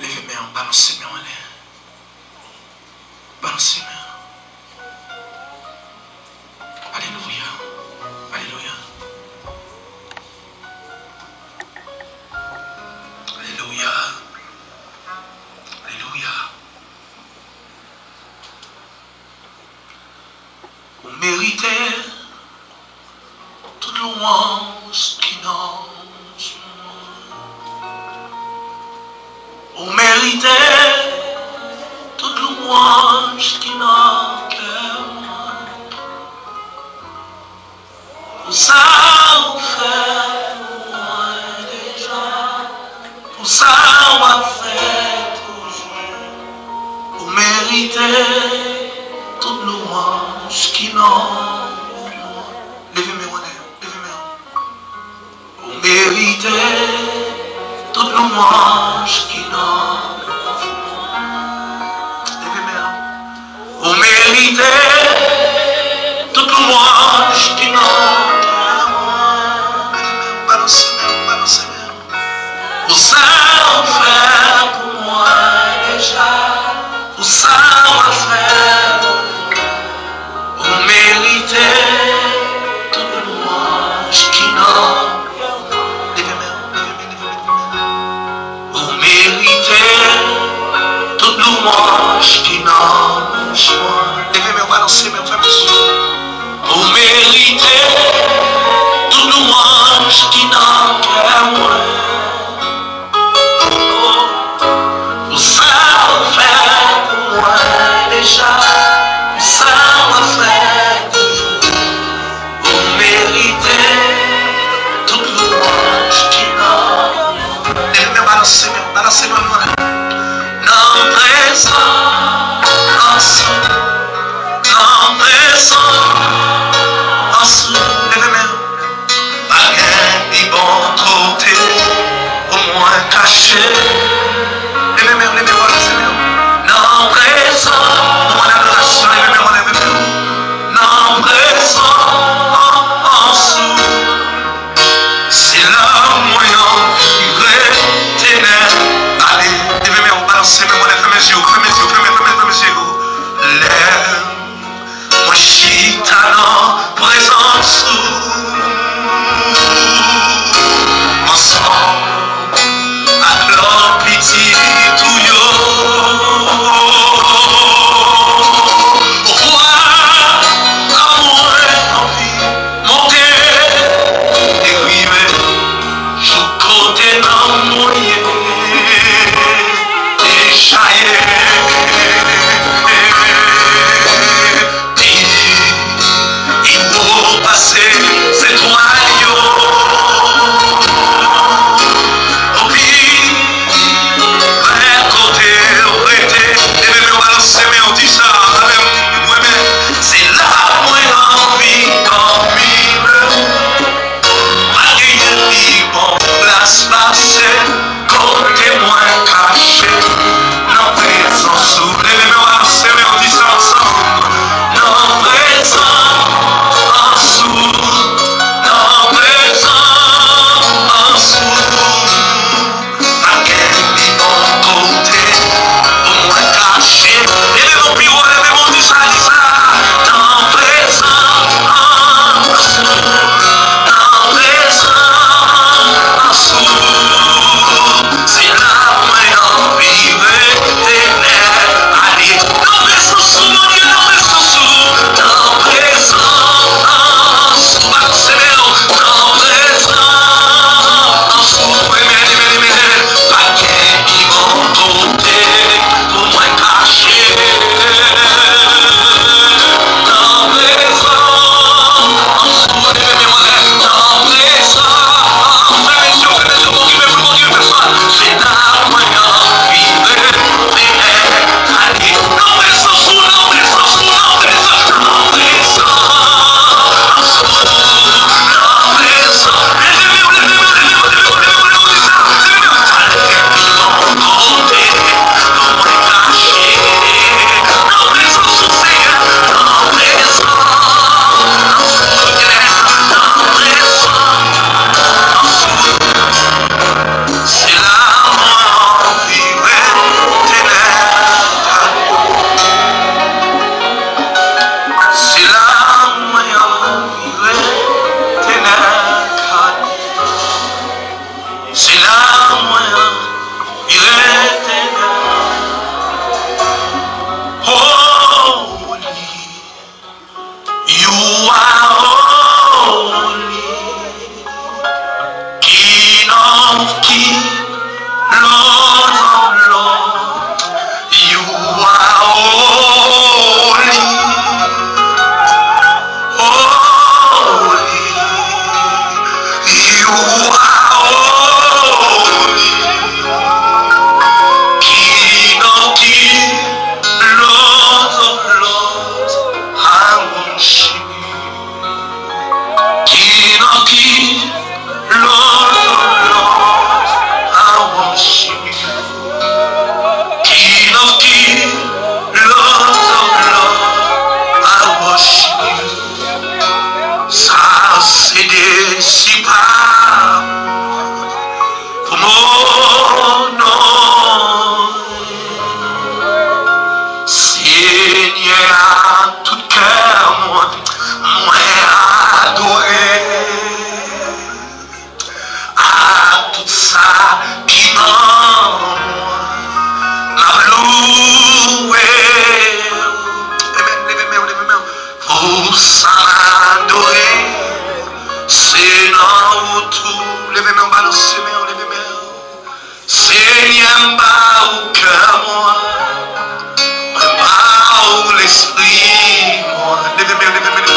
Leve mè an, balanse mè an lè. Balanse alléluia, an. Aleluya. Aleluya. Aleluya. Aleluya. Ou louange ki nan Méritez toute louange qui n'en Pour ça, on fait pour moi déjà. Pour ça, on va faire toujours. Vous méritez toute louange qui n'en Levez-moi, levez-moi. Vous méritez toute louange qui n'en نیچے تو تم آشنا una semana. rush. tout sa ki nan mwen Nan louwe. Leve, leve mè ou, leve mè ou Pou sa adore. Se nan ou tou Leve mè ou, balanse mè ou, leve mè ou Se nyen ba ou ke mwen Mwen ba ou l'esprit mwen Leve mè ou, leve mè ou